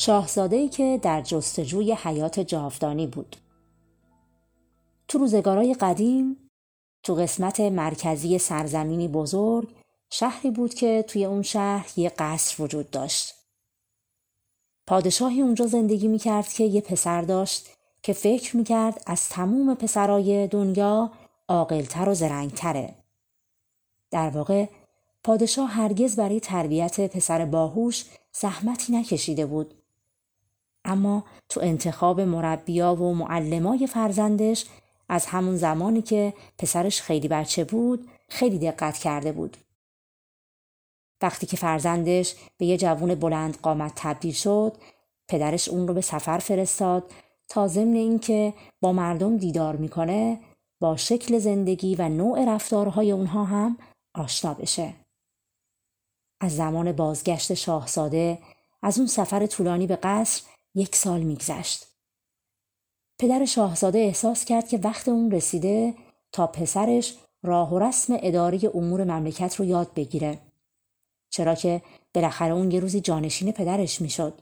شاهزاده‌ای که در جستجوی حیات جاودانی بود. تو روزگارای قدیم تو قسمت مرکزی سرزمینی بزرگ شهری بود که توی اون شهر یه قصر وجود داشت. پادشاهی اونجا زندگی می‌کرد که یه پسر داشت که فکر می‌کرد از تموم پسرای دنیا عاقلتر و زرنگتره. در واقع پادشاه هرگز برای تربیت پسر باهوش زحمتی نکشیده بود اما تو انتخاب مربیا و معلمای فرزندش از همون زمانی که پسرش خیلی بچه بود خیلی دقت کرده بود. وقتی که فرزندش به یه جوون بلند قامت تبدیل شد پدرش اون رو به سفر فرستاد تا ضمن اینکه با مردم دیدار می‌کنه با شکل زندگی و نوع رفتارهای اونها هم آشنا بشه. از زمان بازگشت شاهزاده از اون سفر طولانی به قصر یک سال میگذشت. پدر شاهزاده احساس کرد که وقت اون رسیده تا پسرش راه و رسم اداره امور مملکت رو یاد بگیره. چرا که بالاخره اون یه روزی جانشین پدرش می‌شد.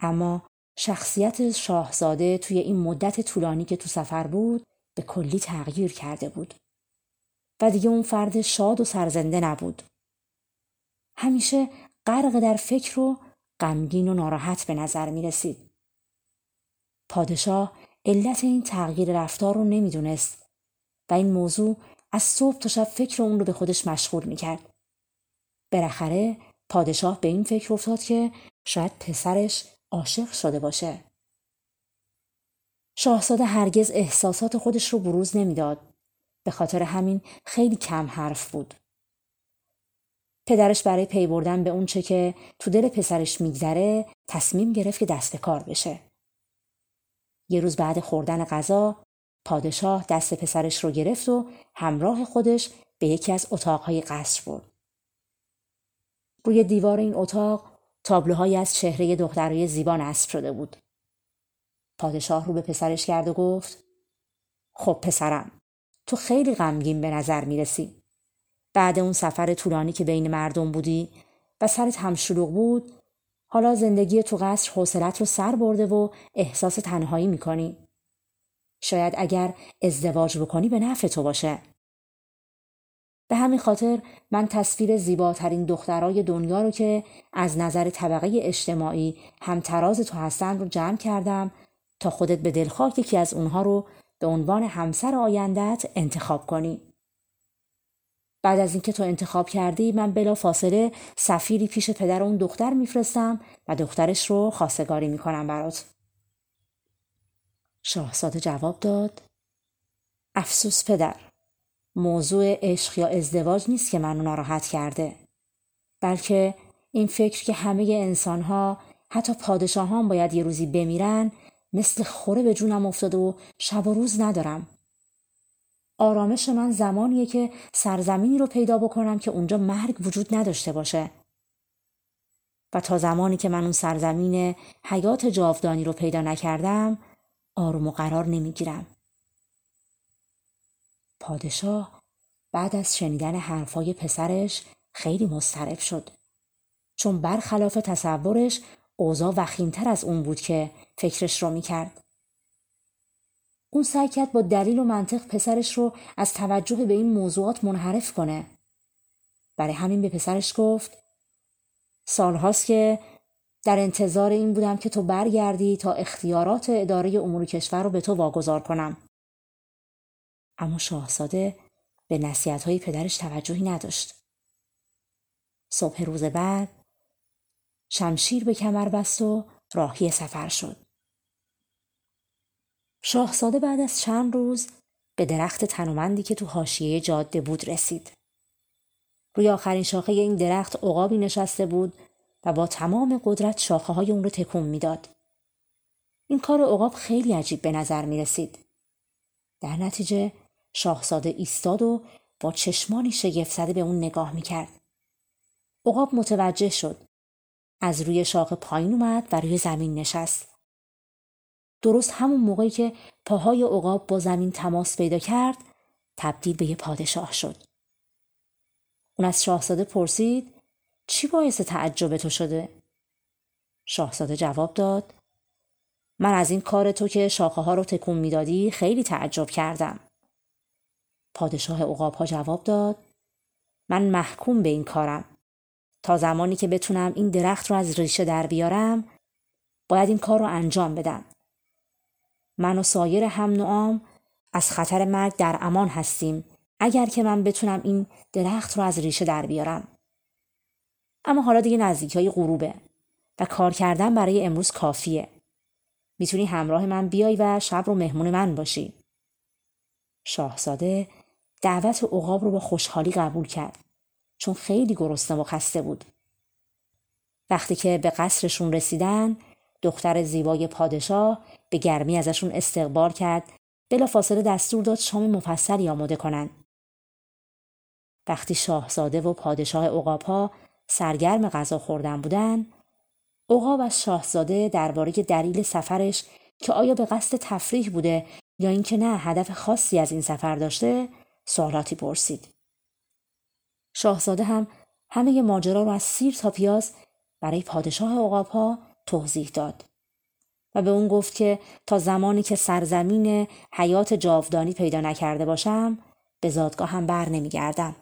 اما شخصیت شاهزاده توی این مدت طولانی که تو سفر بود به کلی تغییر کرده بود. و دیگه اون فرد شاد و سرزنده نبود. همیشه غرق در فکر و غمگین و ناراحت به نظر می رسید. پادشاه علت این تغییر رفتار رو نمی‌دونست و این موضوع از صبح تا شب فکر اون رو به خودش مشغول می کرد. بالاخره پادشاه به این فکر افتاد که شاید پسرش عاشق شده باشه. شاهزاده هرگز احساسات خودش رو بروز نمی‌داد. به خاطر همین خیلی کم حرف بود. پدرش برای پی بردن به اونچه که تو دل پسرش میگذره تصمیم گرفت که دست کار بشه. یه روز بعد خوردن غذا پادشاه دست پسرش رو گرفت و همراه خودش به یکی از اتاقهای قصر برد. روی دیوار این اتاق تابلوهایی از چهره دخترای زیبا نصب شده بود. پادشاه رو به پسرش کرد و گفت خب پسرم تو خیلی غمگین به نظر می‌رسی. بعد اون سفر طولانی که بین مردم بودی و سرت هم شلوغ بود حالا زندگی تو قصر حوصلت رو سر برده و احساس تنهایی می‌کنی. شاید اگر ازدواج بکنی به نفع تو باشه. به همین خاطر من تصویر زیباترین دخترای دنیا رو که از نظر طبقه اجتماعی همتراز تو هستن رو جمع کردم تا خودت به دلخواه یکی از اونها رو به عنوان همسر آیندت انتخاب کنی. بعد از اینکه تو انتخاب کردی من بلا فاصله سفیری پیش پدر اون دختر میفرستم و دخترش رو خواستگاری می‌کنم برات. شاهزاده جواب داد افسوس پدر موضوع عشق یا ازدواج نیست که منو ناراحت کرده بلکه این فکر که همه انسانها حتی پادشاهان باید یه روزی بمیرن مثل خوره به جونم افتاده و شب و روز ندارم آرامش من زمانیه که سرزمینی رو پیدا بکنم که اونجا مرگ وجود نداشته باشه. و تا زمانی که من اون سرزمین حیات جاودانی رو پیدا نکردم آروم و قرار نمی‌گیرم. پادشاه بعد از شنیدن حرفای پسرش خیلی مضطرب شد. چون برخلاف تصورش اوضاع وخیمتر از اون بود که فکرش رو می‌کرد. اون سعی کرد با دلیل و منطق پسرش رو از توجه به این موضوعات منحرف کنه. برای همین به پسرش گفت سالهاست که در انتظار این بودم که تو برگردی تا اختیارات اداره امور کشور رو به تو واگذار کنم. اما شاهزاده به نصیحت های پدرش توجهی نداشت. صبح روز بعد شمشیر به کمر بست و راهی سفر شد. شاهزاده بعد از چند روز به درخت تنومندی که تو حاشیه جاده بود رسید. روی آخرین شاخه این درخت عقابی نشسته بود و با تمام قدرت شاخه های اون رو تکون می‌داد. این کار عقاب خیلی عجیب به نظر می رسید. در نتیجه شاهزاده ایستاد و با چشمانی شگفت زده به اون نگاه می کرد. عقاب متوجه شد. از روی شاخه پایین اومد و روی زمین نشست. درست همون موقعی که پاهای عقاب با زمین تماس پیدا کرد تبدیل به یه پادشاه شد. اون از شاهزاده پرسید چی باعث تعجب تو شده؟ شاهزاده جواب داد من از این کار تو که شاخه ها رو تکون می‌دادی خیلی تعجب کردم. پادشاه عقاب ها جواب داد من محکوم به این کارم. تا زمانی که بتونم این درخت رو از ریشه در بیارم باید این کار رو انجام بدم. من و سایر هم نوعام از خطر مرگ در امان هستیم اگر که من بتونم این درخت رو از ریشه در بیارم. اما حالا دیگه نزدیک های غروبه و کار کردن برای امروز کافیه. می‌تونی همراه من بیای و شب رو مهمون من باشی. شاهزاده دعوت عقاب رو با خوشحالی قبول کرد چون خیلی گرسنه و خسته بود. وقتی که به قصرشون رسیدن دختر زیبای پادشاه به گرمی ازشون استقبال کرد. بلافاصله دستور داد شام مفصلی آماده کنند. وقتی شاهزاده و پادشاه عقابها سرگرم غذا خوردن بودن عقاب از شاهزاده درباره دلیل سفرش که آیا به قصد تفریح بوده یا اینکه نه هدف خاصی از این سفر داشته سوالاتی پرسید. شاهزاده هم همه ماجرا رو از سیر تا پیاز برای پادشاه عقابها توضیح داد. و به اون گفت که تا زمانی که سرزمین حیات جاودانی پیدا نکرده باشم به زادگاه هم بر نمیگردم.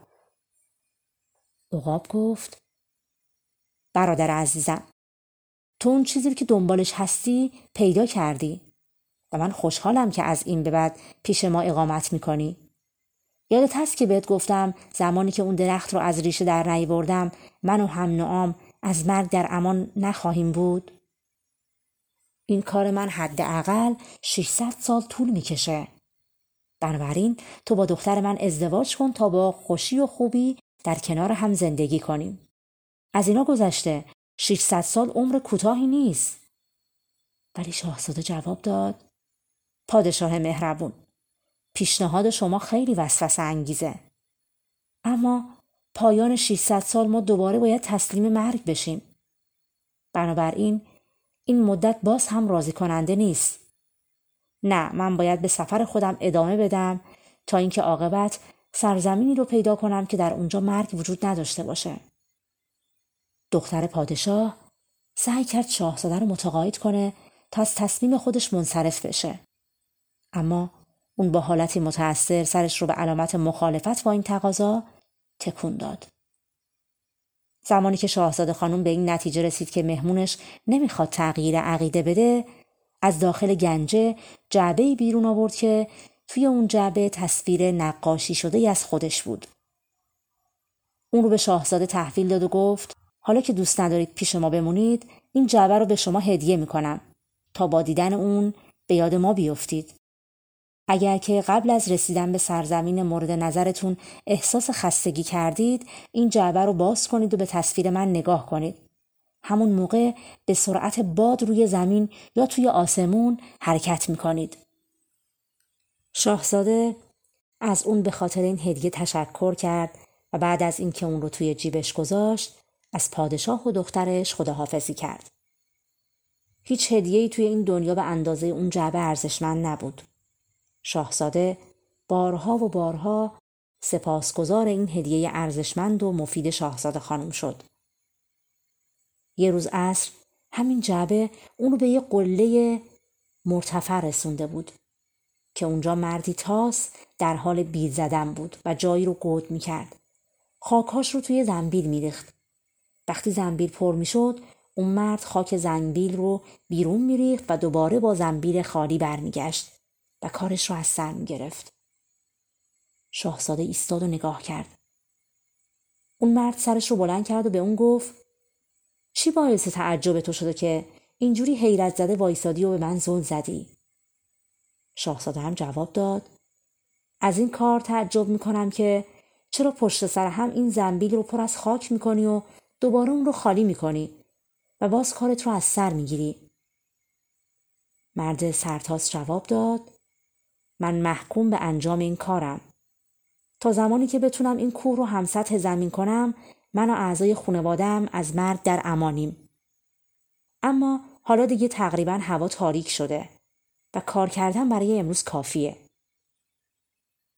عقاب گفت برادر عزیزم تو اون چیزی که دنبالش هستی پیدا کردی و من خوشحالم که از این به بعد پیش ما اقامت می‌کنی. یادت هست که بهت گفتم زمانی که اون درخت رو از ریشه در نی بردم من و هم نعام از مرگ در امان نخواهیم بود؟ این کار من حداقل 600 سال طول می‌کشه. بنابراین تو با دختر من ازدواج کن تا با خوشی و خوبی در کنار هم زندگی کنیم. از اینا گذشته 600 سال عمر کوتاهی نیست. ولی شاهزاده جواب داد پادشاه مهربون پیشنهاد شما خیلی وسوسه انگیزه. اما پایان 600 سال ما دوباره باید تسلیم مرگ بشیم. بنابراین این مدت باز هم راضی کننده نیست. نه من باید به سفر خودم ادامه بدم تا اینکه عاقبت سرزمینی رو پیدا کنم که در اونجا مرگ وجود نداشته باشه. دختر پادشاه سعی کرد شاهزاده رو متقاعد کنه تا از تصمیم خودش منصرف بشه. اما اون با حالتی متأثر سرش رو به علامت مخالفت با این تقاضا تکون داد. زمانی که شاهزاده خانم به این نتیجه رسید که مهمونش نمی‌خواد تغییر عقیده بده از داخل گنجه جعبه بیرون آورد که توی اون جعبه تصویر نقاشی شده از خودش بود. اون رو به شاهزاده تحویل داد و گفت حالا که دوست ندارید پیش ما بمونید این جعبه رو به شما هدیه می‌کنم تا با دیدن اون به یاد ما بیفتید. اگر که قبل از رسیدن به سرزمین مورد نظرتون احساس خستگی کردید این جعبه رو باز کنید و به تصویر من نگاه کنید. همون موقع به سرعت باد روی زمین یا توی آسمون حرکت می‌کنید. شاهزاده از اون به خاطر این هدیه تشکر کرد و بعد از اینکه اون رو توی جیبش گذاشت از پادشاه و دخترش خداحافظی کرد. هیچ هدیه‌ای توی این دنیا به اندازه اون جعبه ارزشمند نبود. شاهزاده بارها و بارها سپاسگزار این هدیه ارزشمند و مفید شاهزاده خانم شد. یه روز عصر همین جعبه اونو به یه قله مرتفع رسونده بود که اونجا مردی تاس در حال بید زدن بود و جایی رو گود می‌کرد. خاکاش رو توی زنبیل میریخت. وقتی زنبیل پر می‌شد اون مرد خاک زنبیل رو بیرون میریخت و دوباره با زنبیل خالی برمیگشت و کارش رو از سر می گرفت. شاهزاده ایستاد و نگاه کرد. اون مرد سرش رو بلند کرد و به اون گفت چی باعث تعجب تو شده که اینجوری حیرت زده وایسادی و به من زل زدی؟ شاهزاده هم جواب داد از این کار تعجب می کنم که چرا پشت سر هم این زنبیل رو پر از خاک می‌کنی و دوباره اون رو خالی می‌کنی و باز کارت رو از سر می‌گیری مرد سرتاس جواب داد من محکوم به انجام این کارم. تا زمانی که بتونم این کوه رو هم سطح زمین کنم من و اعضای خانوادم از مرد در امانیم. اما حالا دیگه تقریبا هوا تاریک شده و کار کردن برای امروز کافیه.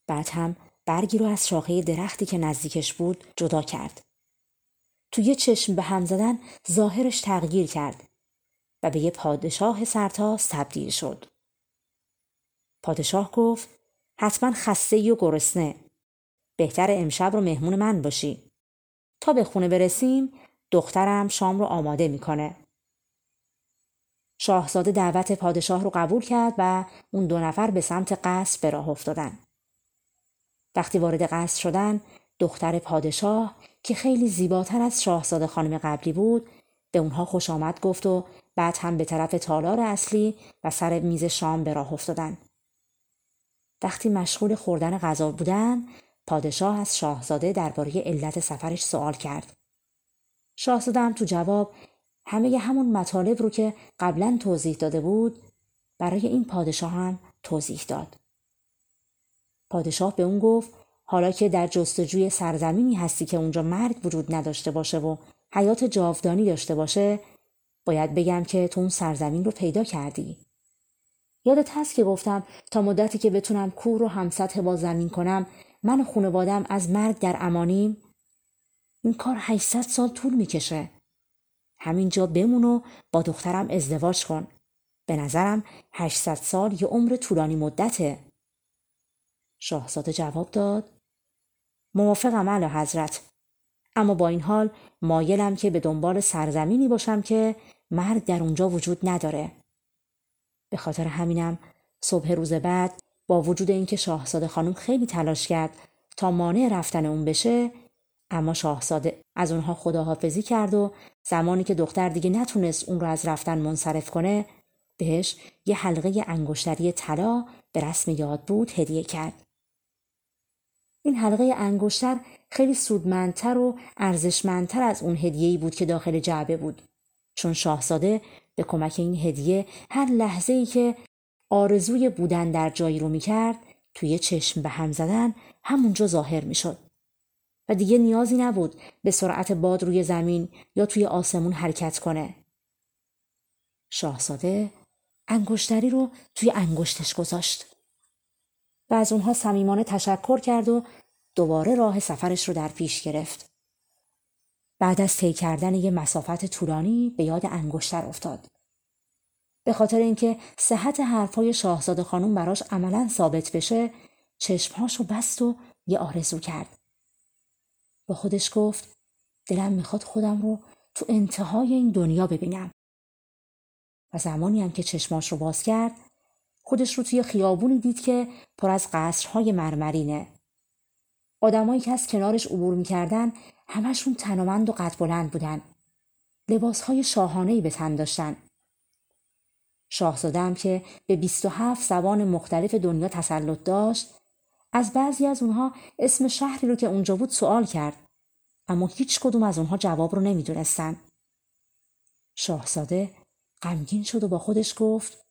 بعد هم برگی رو از شاخه درختی که نزدیکش بود جدا کرد. توی چشم به هم زدن ظاهرش تغییر کرد و به یه پادشاه سرتاس تبدیل شد. پادشاه گفت حتما خسته و گرسنه. بهتر امشب رو مهمون من باشی. تا به خونه برسیم دخترم شام رو آماده می‌کنه. شاهزاده دعوت پادشاه رو قبول کرد و اون دو نفر به سمت قصر به راه افتادن. وقتی وارد قصر شدن دختر پادشاه که خیلی زیباتر از شاهزاده خانم قبلی بود به اونها خوش آمد گفت و بعد هم به طرف تالار اصلی و سر میز شام به راه افتادن. وقتی مشغول خوردن غذا بودن پادشاه از شاهزاده درباره علت سفرش سوال کرد. شاهزاده هم تو جواب همه همون مطالب رو که قبلا توضیح داده بود برای این پادشاه هم توضیح داد. پادشاه به اون گفت حالا که در جستجوی سرزمینی هستی که اونجا مرگ وجود نداشته باشه و حیات جاودانی داشته باشه باید بگم که تو اون سرزمین رو پیدا کردی یادت هست که گفتم تا مدتی که بتونم کور رو هم سطح با زمین کنم من و خانوادم از مرگ در امانیم. این کار 800 سال طول می‌کشه. همینجا بمون و با دخترم ازدواج کن. به نظرم 800 سال یه عمر طولانی مدته. شاهزاده جواب داد موافقم اعلی حضرت. اما با این حال مایلم که به دنبال سرزمینی باشم که مرگ در اونجا وجود نداره. به خاطر همینم صبح روز بعد با وجود اینکه شاهزاده خانم خیلی تلاش کرد تا مانع رفتن اون بشه اما شاهزاده از اونها خداحافظی کرد و زمانی که دختر دیگه نتونست اون رو از رفتن منصرف کنه بهش یه حلقه انگشتری طلا به رسم یاد بود هدیه کرد. این حلقه انگشتر خیلی سودمندتر و ارزشمندتر از اون هدیه‌ای بود که داخل جعبه بود چون شاهزاده به کمک این هدیه هر لحظه ای که آرزوی بودن در جایی رو می‌کرد توی چشم به هم زدن همونجا ظاهر می‌شد و دیگه نیازی نبود به سرعت باد روی زمین یا توی آسمون حرکت کنه شاهزاده انگشتری رو توی انگشتش گذاشت و از اونها صمیمانه تشکر کرد و دوباره راه سفرش رو در پیش گرفت. بعد از طی کردن یه مسافت طولانی به یاد انگشتر افتاد. به خاطر اینکه صحت حرفای شاهزاده خانم براش عملا ثابت بشه چشمهاشو بست و یه آرزو کرد. با خودش گفت دلم می‌خواد خودم رو تو انتهای این دنیا ببینم. و زمانی هم که چشماش رو باز کرد خودش رو توی خیابونی دید که پر از قصرهای مرمرینه. آدمایی که از کنارش عبور می‌کردن همشون تنومند و قد بلند بودن. لباسهای شاهانهی به تن داشتن. شاهزاده که به 27 زبان مختلف دنیا تسلط داشت از بعضی از اونها اسم شهری رو که اونجا بود سوال کرد اما هیچ کدوم از اونها جواب رو نمی‌دونستن. شاهزاده غمگین شد و با خودش گفت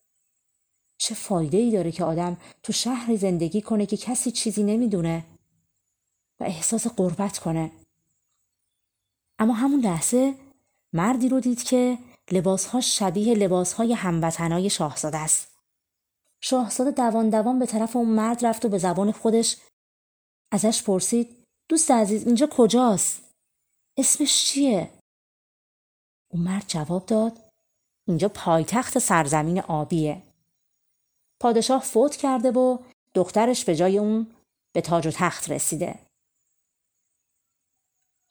چه فایده ای داره که آدم تو شهر زندگی کنه که کسی چیزی نمی‌دونه و احساس قربت کنه اما همون لحظه مردی رو دید که لباسهاش شبیه لباسهای هموطنای شاهزاده است شاهزاده دوان دوان به طرف اون مرد رفت و به زبان خودش ازش پرسید دوست عزیز اینجا کجاست؟ اسمش چیه؟ اون مرد جواب داد اینجا پایتخت سرزمین آبیه پادشاه فوت کرده و دخترش به جای اون به تاج و تخت رسیده.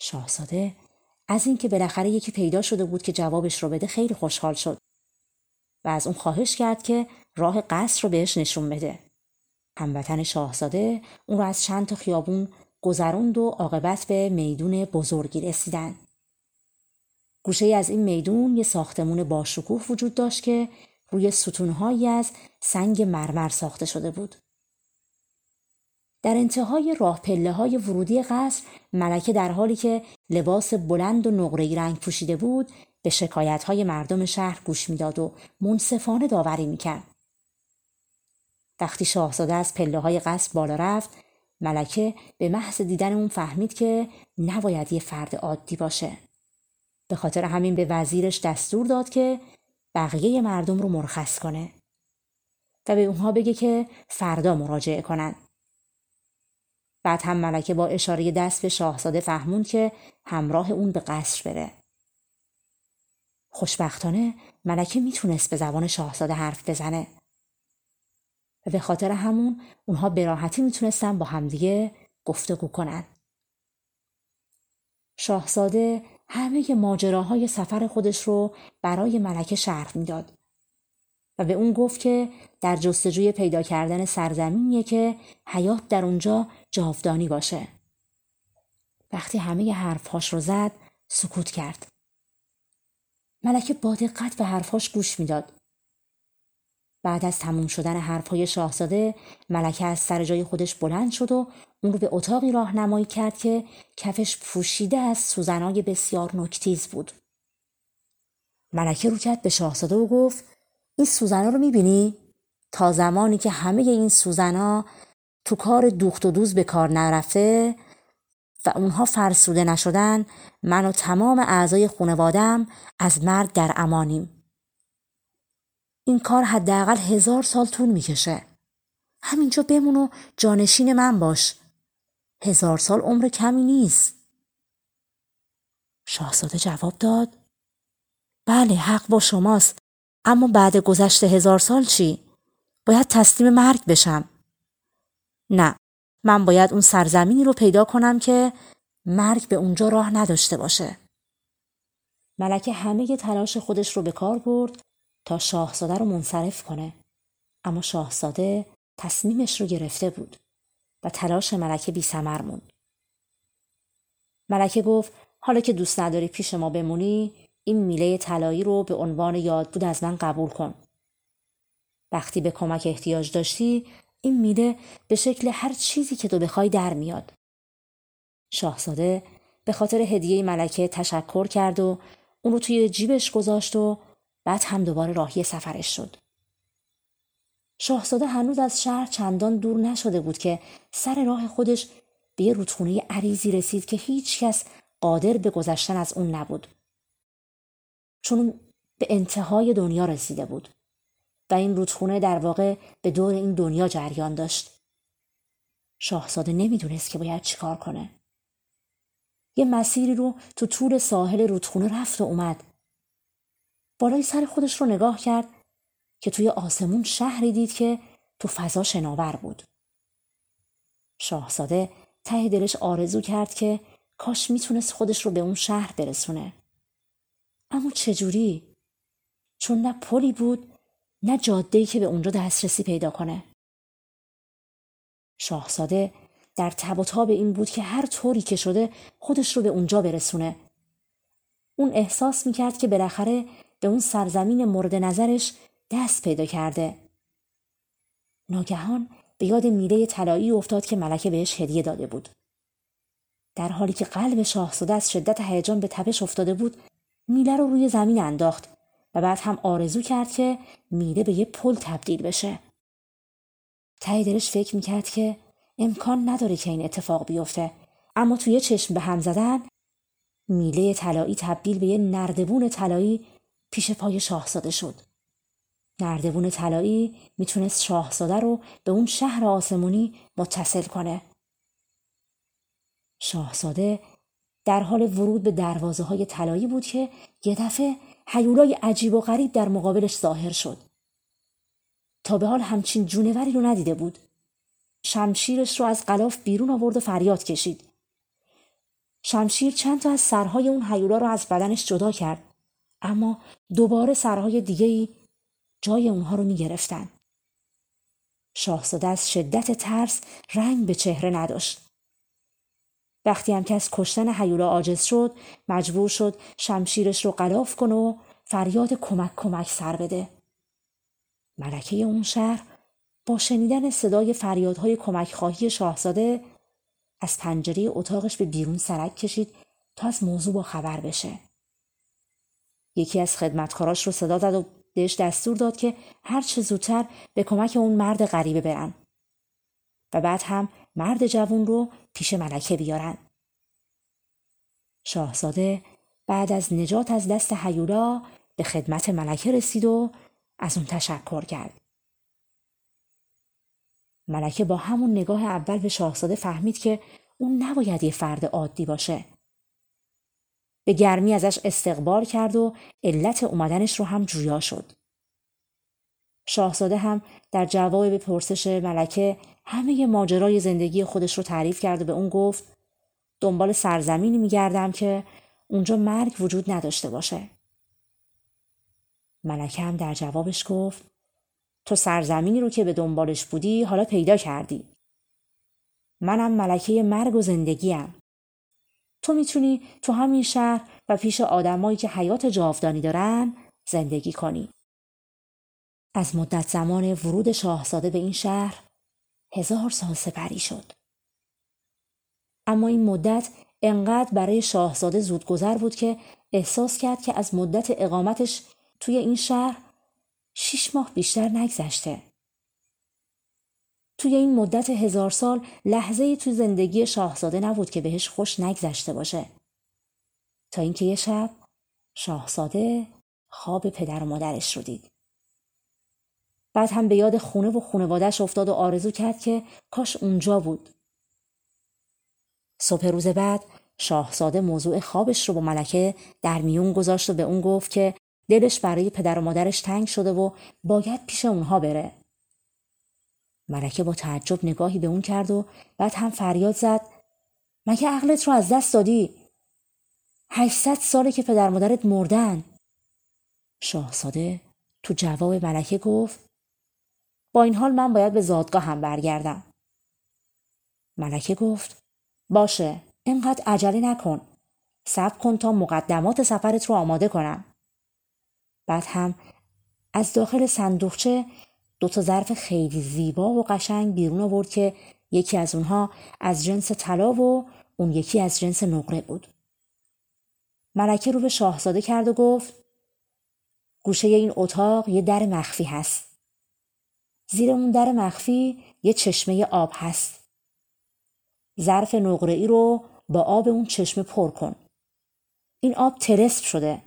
شاهزاده از اینکه بالاخره یکی پیدا شده بود که جوابش رو بده خیلی خوشحال شد و از اون خواهش کرد که راه قصر رو بهش نشون بده. هموطن شاهزاده اون رو از چند تا خیابون گذروند و عاقبت به میدون بزرگی رسیدن. گوشه از این میدون یه ساختمون باشکوه وجود داشت که روی ستونهایی از سنگ مرمر ساخته شده بود. در انتهای راه پله های ورودی قصر ملکه در حالی که لباس بلند و نقره‌ای رنگ پوشیده بود به شکایت های مردم شهر گوش می‌داد و منصفانه داوری می‌کرد. وقتی شاهزاده از پله های قصر بالا رفت ملکه به محض دیدن اون فهمید که نباید یه فرد عادی باشه. به خاطر همین به وزیرش دستور داد که بقیه مردم رو مرخص کنه و به اونها بگه که فردا مراجعه کنن. بعد هم ملکه با اشاره دست به شاهزاده فهموند که همراه اون به قصر بره. خوشبختانه ملکه می‌تونست به زبان شاهزاده حرف بزنه و به خاطر همون اونها به راحتی می‌تونستن با همدیگه گفتگو کنن. شاهزاده همه ماجراهای سفر خودش رو برای ملکه شرح می‌داد و به اون گفت که در جستجوی پیدا کردن سرزمینیه که حیات در اونجا جاودانی باشه. وقتی همه حرفهاش رو زد سکوت کرد. ملکه با دقت به حرفاش گوش می‌داد. بعد از تموم شدن حرفهای شاهزاده ملکه از سر جای خودش بلند شد و اون رو به اتاقی راهنمایی کرد که کفش پوشیده از سوزنای بسیار نکتیز بود. ملکه رو کرد به شاهزاده و گفت این سوزنا رو می‌بینی؟ تا زمانی که همه این سوزنا تو کار دوخت و دوز به کار نرفته و اونها فرسوده نشدن من و تمام اعضای خانوادم از مرگ در امانیم. این کار حداقل هزار سال طول می‌کشه. همینجا بمون و جانشین من باش. هزار سال عمر کمی نیست. شاهزاده جواب داد بله حق با شماست اما بعد گذشته هزار سال چی؟ باید تسلیم مرگ بشم. نه من باید اون سرزمینی رو پیدا کنم که مرگ به اونجا راه نداشته باشه. ملکه همه تلاش خودش رو به کار برد تا شاهزاده رو منصرف کنه. اما شاهزاده تصمیمش رو گرفته بود و تلاش ملکه بی سمر موند. ملکه گفت حالا که دوست نداری پیش ما بمونی این میله طلایی رو به عنوان یاد بود از من قبول کن. وقتی به کمک احتیاج داشتی این میله به شکل هر چیزی که تو بخوای در میاد. شاهزاده به خاطر هدیه ملکه تشکر کرد و اون رو توی جیبش گذاشت و بعد هم دوباره راهی سفرش شد. شاهزاده هنوز از شهر چندان دور نشده بود که سر راه خودش به یه رودخونه عریضی رسید که هیچ کس قادر به گذشتن از اون نبود. چون به انتهای دنیا رسیده بود و این رودخونه در واقع به دور این دنیا جریان داشت. شاهزاده نمی‌دونست که باید چیکار کنه. یه مسیری رو تو طول ساحل رودخونه رفت و اومد بالای سر خودش رو نگاه کرد که توی آسمون شهری دید که تو فضا شناور بود. شاهزاده ته دلش آرزو کرد که کاش می‌تونست خودش رو به اون شهر برسونه. اما چجوری؟ چون نه پلی بود نه جاده‌ای که به اونجا دسترسی پیدا کنه. شاهزاده در تب و تاب این بود که هر طوری که شده خودش رو به اونجا برسونه. اون احساس می‌کرد که بالاخره به اون سرزمین مورد نظرش دست پیدا کرده. ناگهان به یاد میله طلایی افتاد که ملکه بهش هدیه داده بود. در حالی که قلب شاهزاده از شدت هیجان به تپش افتاده بود، میله رو روی زمین انداخت و بعد هم آرزو کرد که میله به یه پل تبدیل بشه. ته دلش فکر می‌کرد که امکان نداره که این اتفاق بیفته اما توی چشم به هم زدن میله طلایی تبدیل به یه نردبون طلایی پیش پای شاهزاده شد. نردبون طلایی می‌تونست شاهزاده رو به اون شهر آسمونی متصل کنه. شاهزاده در حال ورود به دروازه های طلایی بود که یه دفعه حیولای عجیب و غریب در مقابلش ظاهر شد. تا به حال همچین جونوری رو ندیده بود. شمشیرش رو از غلاف بیرون آورد و فریاد کشید. شمشیر چند تا از سرهای اون حیولا رو از بدنش جدا کرد. اما دوباره سرهای دیگه ای جای اونها رو می گرفتن. شاهزاده از شدت ترس رنگ به چهره نداشت. وقتی هم که از کشتن حیولا عاجز شد مجبور شد شمشیرش رو قلاف کنه و فریاد کمک کمک سر بده. ملکه اون شهر با شنیدن صدای فریادهای کمک خواهی شاهزاده از پنجره اتاقش به بیرون سرک کشید تا از موضوع با خبر بشه. یکی از خدمتکاراش رو صدا زد و بهش دستور داد که هر چه زودتر به کمک اون مرد غریبه برن. و بعد هم مرد جوون رو پیش ملکه بیارن. شاهزاده بعد از نجات از دست حیولا به خدمت ملکه رسید و از اون تشکر کرد. ملکه با همون نگاه اول به شاهزاده فهمید که اون نباید یه فرد عادی باشه. به گرمی ازش استقبال کرد و علت اومدنش رو هم جویا شد. شاهزاده هم در جواب به پرسش ملکه همه ماجرای زندگی خودش رو تعریف کرد و به اون گفت دنبال سرزمینی میگردم که اونجا مرگ وجود نداشته باشه. ملکه هم در جوابش گفت تو سرزمینی رو که به دنبالش بودی حالا پیدا کردی. منم ملکه مرگ و زندگیم. تو می‌تونی تو همین شهر و پیش آدمایی که حیات جاودانی دارن زندگی کنی. از مدت زمان ورود شاهزاده به این شهر هزار سال سپری شد. اما این مدت انقدر برای شاهزاده زودگذر بود که احساس کرد که از مدت اقامتش توی این شهر شیش ماه بیشتر نگذشته. توی این مدت هزار سال لحظه توی زندگی شاهزاده نبود که بهش خوش نگذشته باشه. تا اینکه یه شب شاهزاده خواب پدر و مادرش رو دید. بعد هم به یاد خونه و خونوادش افتاد و آرزو کرد که کاش اونجا بود. صبح روز بعد شاهزاده موضوع خوابش رو با ملکه در میون گذاشت و به اون گفت که دلش برای پدر و مادرش تنگ شده و باید پیش اونها بره. ملکه با تعجب نگاهی به اون کرد و بعد هم فریاد زد مگه عقلت رو از دست دادی؟ هشتصد ساله که پدر مادرت مردن. شاهزاده تو جواب ملکه گفت با این حال من باید به زادگاه هم برگردم. ملکه گفت باشه اینقدر عجله نکن. صبر کن تا مقدمات سفرت رو آماده کنم. بعد هم از داخل صندوقچه دو تا ظرف خیلی زیبا و قشنگ بیرون آورد که یکی از اونها از جنس طلا و اون یکی از جنس نقره بود. ملکه رو به شاهزاده کرد و گفت گوشه این اتاق یه در مخفی هست. زیر اون در مخفی یه چشمه آب هست. ظرف نقره ای رو با آب اون چشمه پر کن. این آب ترسب شده.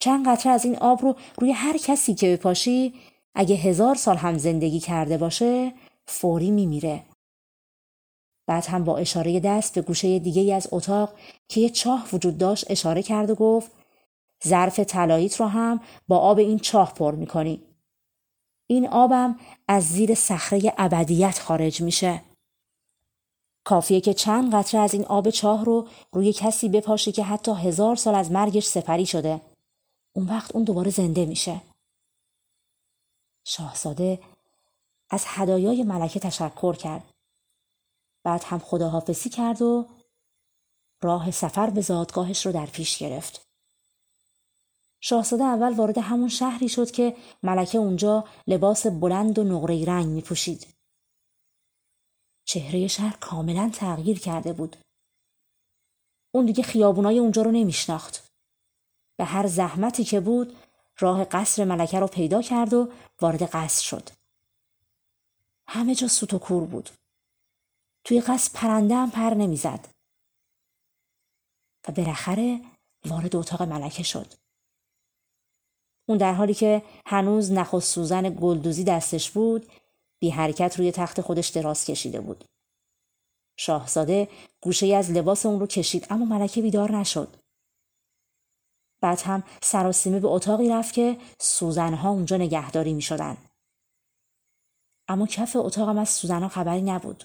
چند قطره از این آب رو روی هر کسی که بپاشی اگه هزار سال هم زندگی کرده باشه فوری میمیره. بعد هم با اشاره دست به گوشه دیگه ای از اتاق که یه چاه وجود داشت اشاره کرد و گفت ظرف طلاییت رو هم با آب این چاه پر می‌کنی. این آبم از زیر صخره ابدیت خارج میشه. کافیه که چند قطره از این آب چاه رو روی کسی بپاشی که حتی هزار سال از مرگش سپری شده. اون وقت اون دوباره زنده میشه. شاهزاده از هدایای ملکه تشکر کرد. بعد هم خداحافظی کرد و راه سفر به زادگاهش رو در پیش گرفت. شاهزاده اول وارد همون شهری شد که ملکه اونجا لباس بلند و نقره رنگ می پوشید. چهره شهر کاملا تغییر کرده بود. اون دیگه خیابونای اونجا رو نمیشناخت. به هر زحمتی که بود راه قصر ملکه رو پیدا کرد و وارد قصر شد. همه جا سوت و کور بود. توی قصر پرنده هم پر نمی‌زد. و بالاخره وارد اتاق ملکه شد. اون در حالی که هنوز نخست سوزن گلدوزی دستش بود بی حرکت روی تخت خودش دراز کشیده بود. شاهزاده گوشه از لباس اون رو کشید اما ملکه بیدار نشد. بعد هم سراسیمه به اتاقی رفت که سوزنها اونجا نگهداری می شدن. اما کف اتاقم از سوزنها خبری نبود.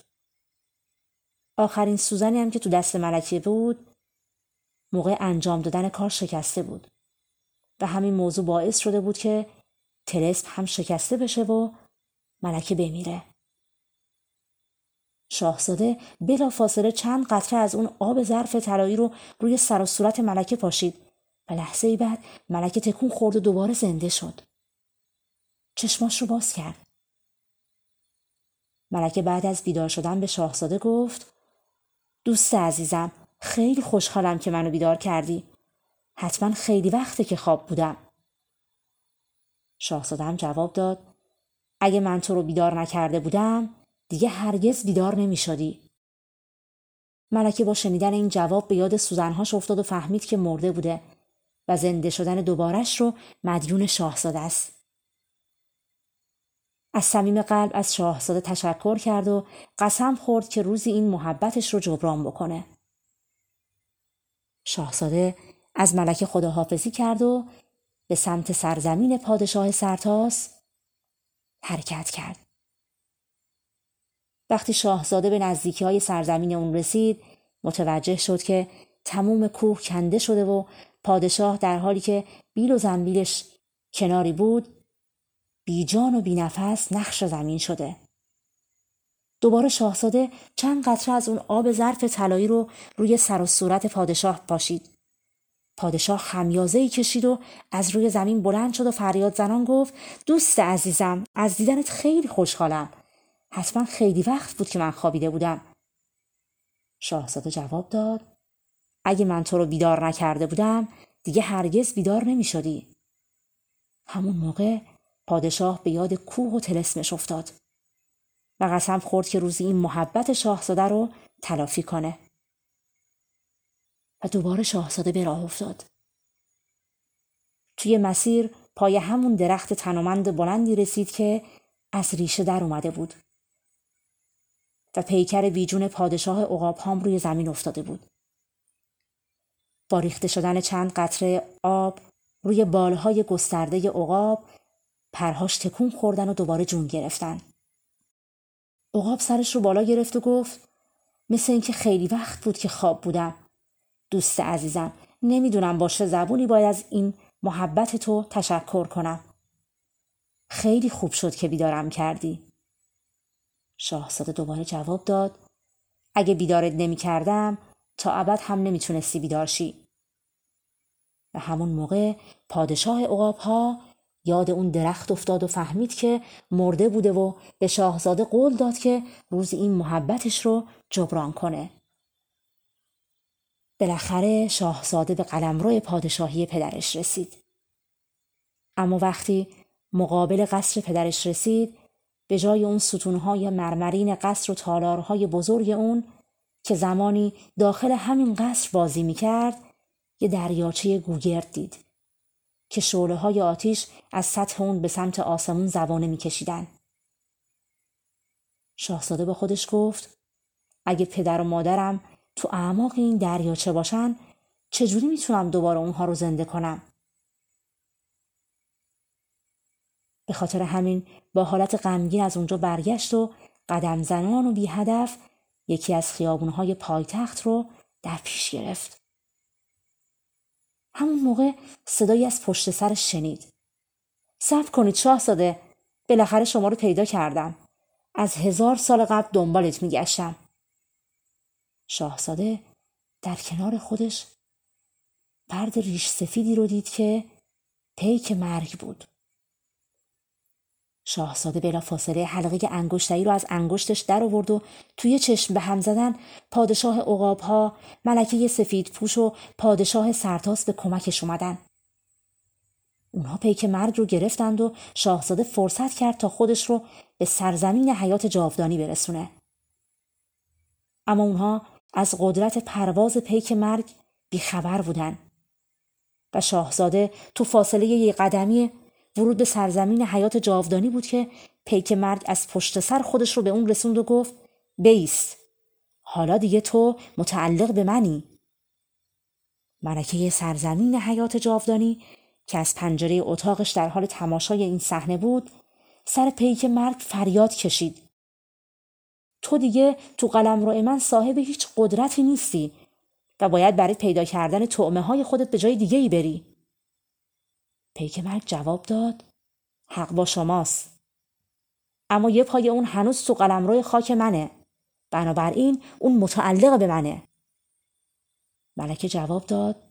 آخرین سوزنی هم که تو دست ملکه بود موقع انجام دادن کار شکسته بود. و همین موضوع باعث شده بود که ترسپ هم شکسته بشه و ملکه بمیره. شاهزاده بلا فاصله چند قطره از اون آب ظرف طلایی رو روی سر و صورت ملکه پاشید و لحظه ای بعد ملکه تکون خورد و دوباره زنده شد. چشماش رو باز کرد. ملکه بعد از بیدار شدن به شاهزاده گفت دوست عزیزم خیلی خوشحالم که منو بیدار کردی حتما خیلی وقته که خواب بودم شاهزاده هم جواب داد اگه من تو رو بیدار نکرده بودم دیگه هرگز بیدار نمی شدی. ملکه با شنیدن این جواب به یاد سوزنهاش افتاد و فهمید که مرده بوده و زنده شدن دوبارش رو مدیون شاهزاده است. از صمیم قلب از شاهزاده تشکر کرد و قسم خورد که روزی این محبتش رو جبران بکنه. شاهزاده از ملکه خداحافظی کرد و به سمت سرزمین پادشاه سرتاس حرکت کرد. وقتی شاهزاده به نزدیکی های سرزمین اون رسید متوجه شد که تموم کوه کنده شده و پادشاه در حالی که بیل و زنبیلش کناری بود بیجان و بینفس نقش زمین شده. دوباره شاهزاده چند قطره از اون آب ظرف طلایی رو روی سر و صورت پادشاه پاشید. پادشاه خمیازه کشید و از روی زمین بلند شد و فریاد زنان گفت دوست عزیزم از دیدنت خیلی خوشحالم. حتما خیلی وقت بود که من خوابیده بودم. شاهزاده جواب داد اگه من تو رو بیدار نکرده بودم دیگه هرگز بیدار نمی شدی. همون موقع پادشاه به یاد کوه و تلسمش افتاد و قسم خورد که روزی این محبت شاهزاده رو تلافی کنه. و دوباره شاهزاده به راه افتاد. توی مسیر پای همون درخت تنومند بلندی رسید که از ریشه در اومده بود. و پیکر بیجون پادشاه اقاب هام روی زمین افتاده بود. با ریخته شدن چند قطره آب روی بالهای گسترده عقاب پرهاش تکون خوردن و دوباره جون گرفتن. عقاب سرش رو بالا گرفت و گفت مثل اینکه خیلی وقت بود که خواب بودم. دوست عزیزم نمی‌دونم باشه زبونی باید از این محبت تو تشکر کنم. خیلی خوب شد که بیدارم کردی. شاهزاده دوباره جواب داد اگه بیدارت نمی کردم تا ابد هم نمی‌تونستی بیدار شی. و همون موقع پادشاه عقاب ها یاد اون درخت افتاد و فهمید که مرده بوده و به شاهزاده قول داد که روز این محبتش رو جبران کنه. بالاخره شاهزاده به قلمرو پادشاهی پدرش رسید. اما وقتی مقابل قصر پدرش رسید به جای اون ستونهای مرمرین قصر و تالارهای بزرگ اون که زمانی داخل همین قصر بازی می‌کرد یه دریاچه گوگرد دید که شعله های آتیش از سطح اون به سمت آسمون زبانه میکشیدن. شاهزاده به خودش گفت اگه پدر و مادرم تو اعماق این دریاچه باشن چجوری می‌تونم دوباره اونها رو زنده کنم؟ به خاطر همین با حالت غمگین از اونجا برگشت و قدم زنان و بی هدف یکی از خیابونهای پایتخت رو در پیش گرفت. همون موقع صدایی از پشت سرش شنید. صبر کنید شاهزاده بالاخره شما رو پیدا کردم. از هزار سال قبل دنبالت میگشتم. شاهزاده در کنار خودش برد ریش سفیدی رو دید که پیک مرگ بود. شاهزاده بلا فاصله حلقه انگشتری رو از انگشتش در آورد و توی چشم به هم زدن پادشاه اقاب ها ملکه سفید پوش و پادشاه سرتاس به کمکش اومدن. اونها پیک مرگ رو گرفتند و شاهزاده فرصت کرد تا خودش رو به سرزمین حیات جاودانی برسونه. اما اونها از قدرت پرواز پیک مرگ بیخبر بودن. و شاهزاده تو فاصله یک قدمی ورود به سرزمین حیات جاودانی بود که پیک مرگ از پشت سر خودش رو به اون رسوند و گفت بیست حالا دیگه تو متعلق به منی. ملکه سرزمین حیات جاودانی که از پنجره اتاقش در حال تماشای این صحنه بود سر پیک مرگ فریاد کشید. تو دیگه تو قلم رو من صاحب هیچ قدرتی نیستی و باید برای پیدا کردن تعمه های خودت به جای دیگه ای بری. پیک مرگ جواب داد حق با شماست. اما یه پای اون هنوز تو قلم روی خاک منه. بنابراین اون متعلق به منه. ملکه جواب داد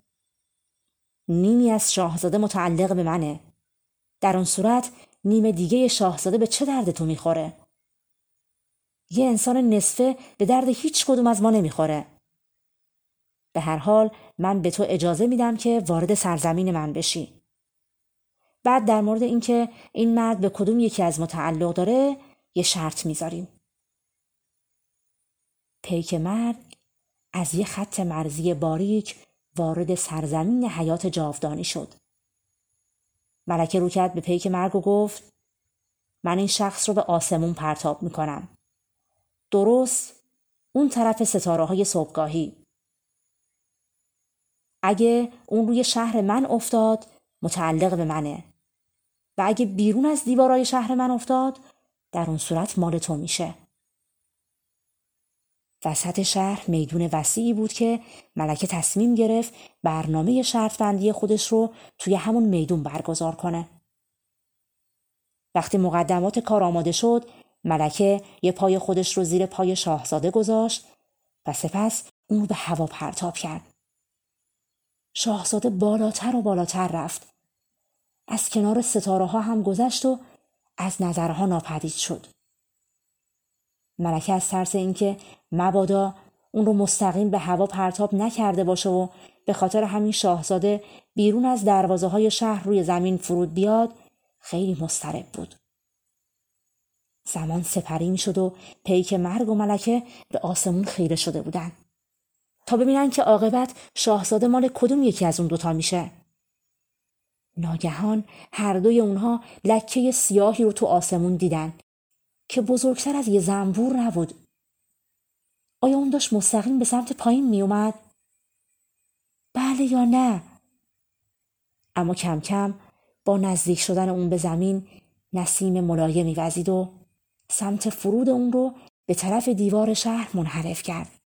نیمی از شاهزاده متعلق به منه. در اون صورت نیم دیگه شاهزاده به چه درد تو می‌خوره؟ یه انسان نصفه به درد هیچ کدوم از ما نمی‌خوره. به هر حال من به تو اجازه میدم که وارد سرزمین من بشی. بعد در مورد اینکه این مرد به کدوم یکی از ما تعلق داره یه شرط می‌ذاریم. پیک مرد از یه خط مرزی باریک وارد سرزمین حیات جاودانی شد. ملکه رو کرد به پیک مرگ و گفت من این شخص رو به آسمون پرتاب می‌کنم. درست اون طرف ستاره های صبحگاهی. اگه اون روی شهر من افتاد متعلق به منه و اگه بیرون از دیوارای شهر من افتاد در اون صورت مال تو میشه. وسط شهر میدون وسیعی بود که ملکه تصمیم گرفت برنامه شرط بندی خودش رو توی همون میدون برگزار کنه. وقتی مقدمات کار آماده شد ملکه یه پای خودش رو زیر پای شاهزاده گذاشت و سپس اون رو به هوا پرتاب کرد. شاهزاده بالاتر و بالاتر رفت. از کنار ستاره ها هم گذشت و از نظرها ناپدید شد. ملکه از ترس اینکه مبادا اون رو مستقیم به هوا پرتاب نکرده باشه و به خاطر همین شاهزاده بیرون از دروازه های شهر روی زمین فرود بیاد خیلی مسترب بود. زمان سپری می شد و پیک مرگ و ملکه به آسمون خیره شده بودن. تا ببینن که عاقبت شاهزاده مال کدوم یکی از اون دوتا میشه. ناگهان هر دوی اونها لکه سیاهی رو تو آسمون دیدن که بزرگتر از یه زنبور نبود. آیا اون داشت مستقیم به سمت پایین می اومد؟ بله یا نه؟ اما کم کم با نزدیک شدن اون به زمین نسیم ملایمی وزید و سمت فرود اون رو به طرف دیوار شهر منحرف کرد.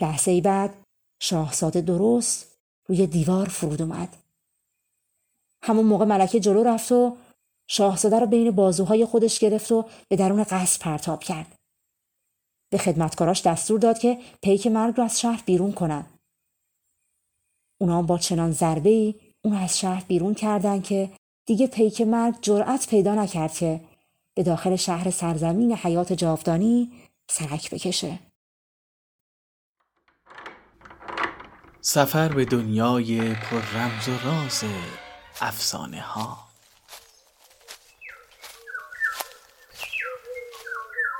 لحظه ای بعد شاهزاده درست روی دیوار فرود اومد. همون موقع ملکه جلو رفت و شاهزاده رو بین بازوهای خودش گرفت و به درون قصر پرتاب کرد. به خدمتکاراش دستور داد که پیک مرگ رو از شهر بیرون کنن. اونا با چنان ضربه ای اون از شهر بیرون کردن که دیگه پیک مرگ جرأت پیدا نکرد که به داخل شهر سرزمین حیات جاودانی سرک بکشه. سفر به دنیای پر رمز و راز افسانه ها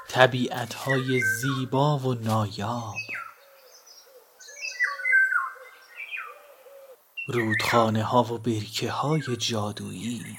طبیعت های زیبا و نایاب. رودخانه ها و برکه های جادویی.